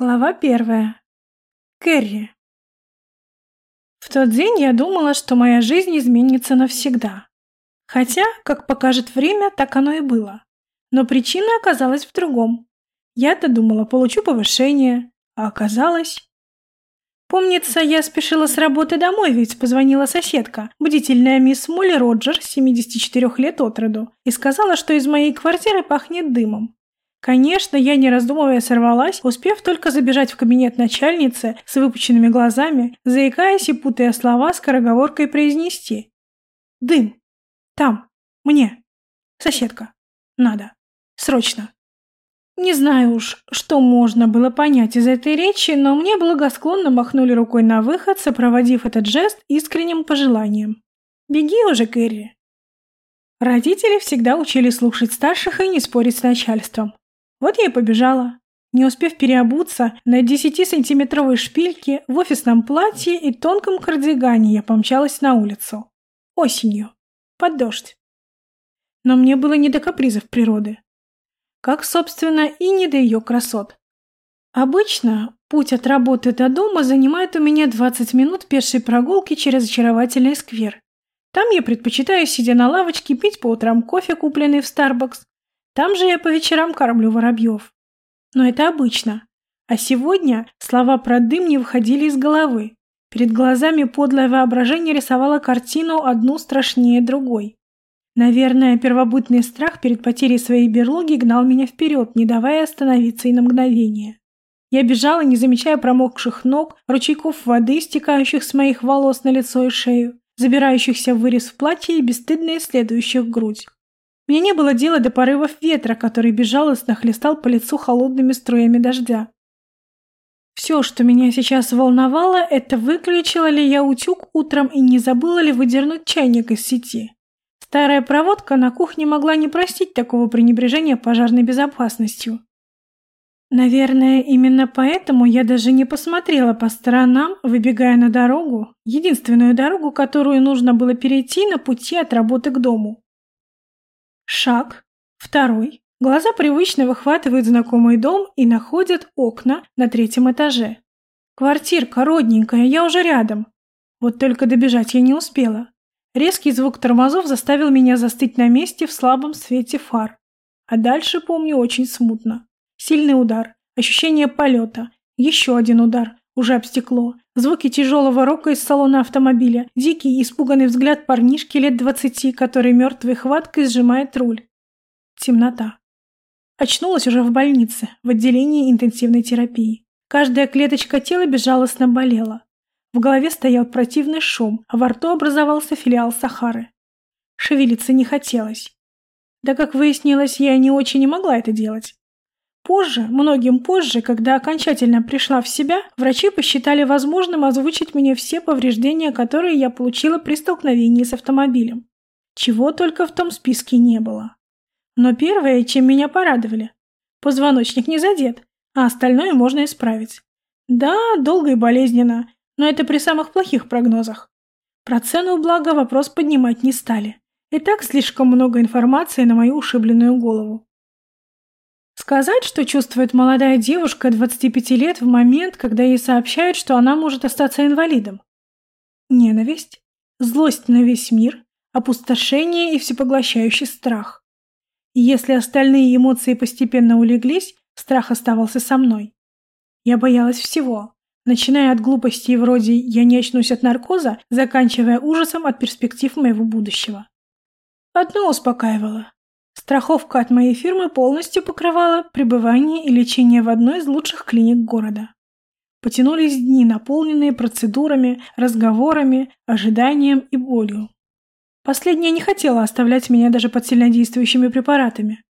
Глава первая. Кэрри. В тот день я думала, что моя жизнь изменится навсегда. Хотя, как покажет время, так оно и было. Но причина оказалась в другом. Я-то думала, получу повышение, а оказалось... Помнится, я спешила с работы домой, ведь позвонила соседка, бдительная мисс Молли Роджер, 74 лет от роду, и сказала, что из моей квартиры пахнет дымом. Конечно, я не раздумывая сорвалась, успев только забежать в кабинет начальницы с выпученными глазами, заикаясь и путая слова скороговоркой произнести. «Дым! Там! Мне! Соседка! Надо! Срочно!» Не знаю уж, что можно было понять из этой речи, но мне благосклонно махнули рукой на выход, сопроводив этот жест искренним пожеланием. «Беги уже, Кэрри!» Родители всегда учили слушать старших и не спорить с начальством. Вот я и побежала. Не успев переобуться, на 10-сантиметровой шпильке, в офисном платье и тонком кардигане я помчалась на улицу. Осенью. Под дождь. Но мне было не до капризов природы. Как, собственно, и не до ее красот. Обычно путь от работы до дома занимает у меня 20 минут пешей прогулки через очаровательный сквер. Там я предпочитаю, сидя на лавочке, пить по утрам кофе, купленный в Starbucks, там же я по вечерам кормлю воробьев. Но это обычно. А сегодня слова про дым не выходили из головы. Перед глазами подлое воображение рисовало картину одну страшнее другой. Наверное, первобытный страх перед потерей своей берлоги гнал меня вперед, не давая остановиться и на мгновение. Я бежала, не замечая промокших ног, ручейков воды, стекающих с моих волос на лицо и шею, забирающихся в вырез в платье и бесстыдно исследующих грудь. Мне не было дела до порывов ветра, который безжалостно хлестал по лицу холодными струями дождя. Все, что меня сейчас волновало, это выключила ли я утюг утром и не забыла ли выдернуть чайник из сети. Старая проводка на кухне могла не простить такого пренебрежения пожарной безопасностью. Наверное, именно поэтому я даже не посмотрела по сторонам, выбегая на дорогу, единственную дорогу, которую нужно было перейти на пути от работы к дому. Шаг. Второй. Глаза привычно выхватывают знакомый дом и находят окна на третьем этаже. Квартирка родненькая, я уже рядом. Вот только добежать я не успела. Резкий звук тормозов заставил меня застыть на месте в слабом свете фар. А дальше помню очень смутно. Сильный удар, ощущение полета, еще один удар, уже об стекло, звуки тяжелого рока из салона автомобиля, дикий испуганный взгляд парнишки лет двадцати, который мертвой хваткой сжимает руль. Темнота. Очнулась уже в больнице, в отделении интенсивной терапии. Каждая клеточка тела безжалостно болела. В голове стоял противный шум, а во рту образовался филиал Сахары. Шевелиться не хотелось. Да, как выяснилось, я не очень и могла это делать. Позже, многим позже, когда окончательно пришла в себя, врачи посчитали возможным озвучить мне все повреждения, которые я получила при столкновении с автомобилем. Чего только в том списке не было. Но первое, чем меня порадовали. Позвоночник не задет, а остальное можно исправить. Да, долго и болезненно, но это при самых плохих прогнозах. Про цену блага вопрос поднимать не стали. И так слишком много информации на мою ушибленную голову. Сказать, что чувствует молодая девушка 25 лет в момент, когда ей сообщают, что она может остаться инвалидом? Ненависть, злость на весь мир, опустошение и всепоглощающий страх. И если остальные эмоции постепенно улеглись, страх оставался со мной. Я боялась всего, начиная от глупостей вроде «я не очнусь от наркоза», заканчивая ужасом от перспектив моего будущего. Одно успокаивало. Страховка от моей фирмы полностью покрывала пребывание и лечение в одной из лучших клиник города. Потянулись дни, наполненные процедурами, разговорами, ожиданием и болью. Последняя не хотела оставлять меня даже под сильнодействующими препаратами.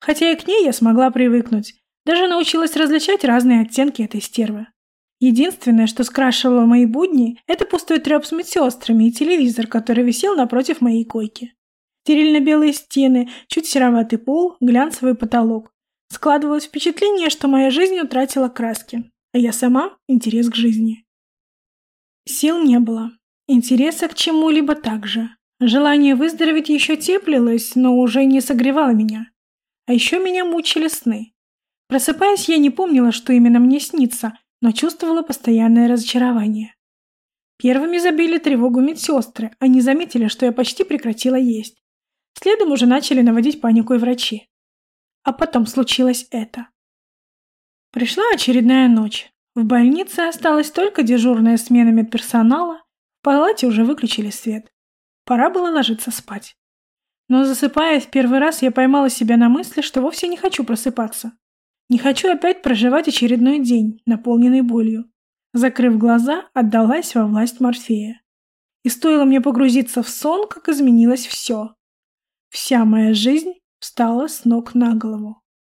Хотя и к ней я смогла привыкнуть, даже научилась различать разные оттенки этой стервы. Единственное, что скрашивало мои будни, это пустой треп с медсестрами и телевизор, который висел напротив моей койки. Стерильно-белые стены, чуть сероватый пол, глянцевый потолок. Складывалось впечатление, что моя жизнь утратила краски, а я сама – интерес к жизни. Сил не было. Интереса к чему-либо также. Желание выздороветь еще теплилось, но уже не согревало меня. А еще меня мучили сны. Просыпаясь, я не помнила, что именно мне снится, но чувствовала постоянное разочарование. Первыми забили тревогу медсестры, они заметили, что я почти прекратила есть. Следом уже начали наводить панику и врачи. А потом случилось это. Пришла очередная ночь. В больнице осталась только дежурная смена медперсонала, в палате уже выключили свет. Пора было ложиться спать. Но засыпая в первый раз, я поймала себя на мысли, что вовсе не хочу просыпаться. Не хочу опять проживать очередной день, наполненный болью. Закрыв глаза, отдалась во власть Морфея. И стоило мне погрузиться в сон, как изменилось все. Вся моя жизнь встала с ног на голову.